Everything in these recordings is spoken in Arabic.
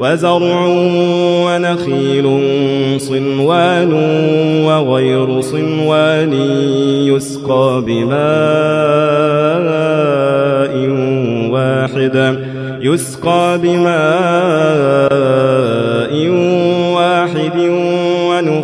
وزرع ونخيل صنوان وغير صنوان يسقى بماء واحد. يسقى بماء واحد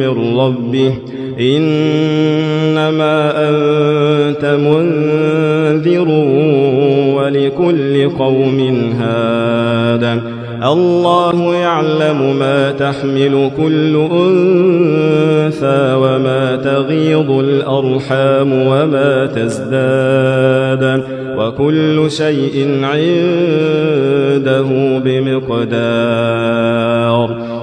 من ربه. إنما أنت منذر ولكل قوم هاد. الله يعلم ما تحمل كل أنثى وما تغيض الأرحام وما تزداد. وكل شيء عنده بمقدار.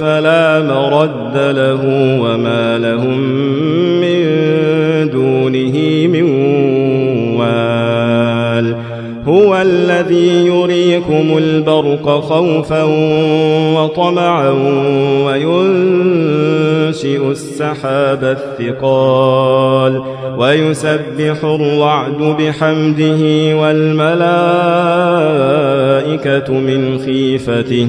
فلا مرد له وما لهم من دونه من وال. هو الذي يريكم البرق خوفا وطمعا وينشئ السحاب الثقال. ويسبح الرعد بحمده والملائكة من خيفته.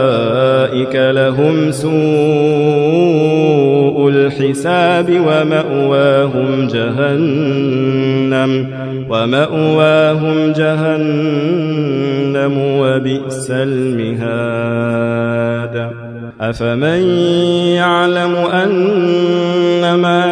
لهم سوء الحساب ومأواهم جهنم ومأواهم جهنم وبئس المهاد. أفمن يعلم أن ما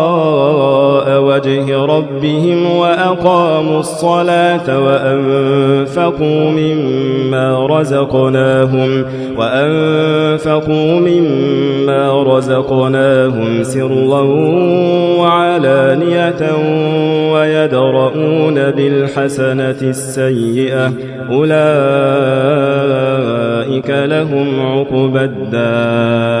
وجه ربهم وأقاموا الصلاة وأنفقوا مما رزقناهم وأنفقوا مما رزقناهم سرا وعلانية ويدرؤون بالحسنة السيئة أولئك لهم عقبى الدار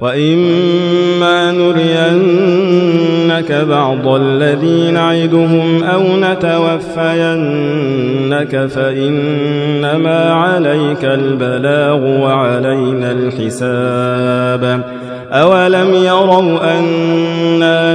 وإما نرينك بعض الذي نعدهم أو نتوفينك فإنما عليك البلاغ وعلينا الحساب أولم يروا أنا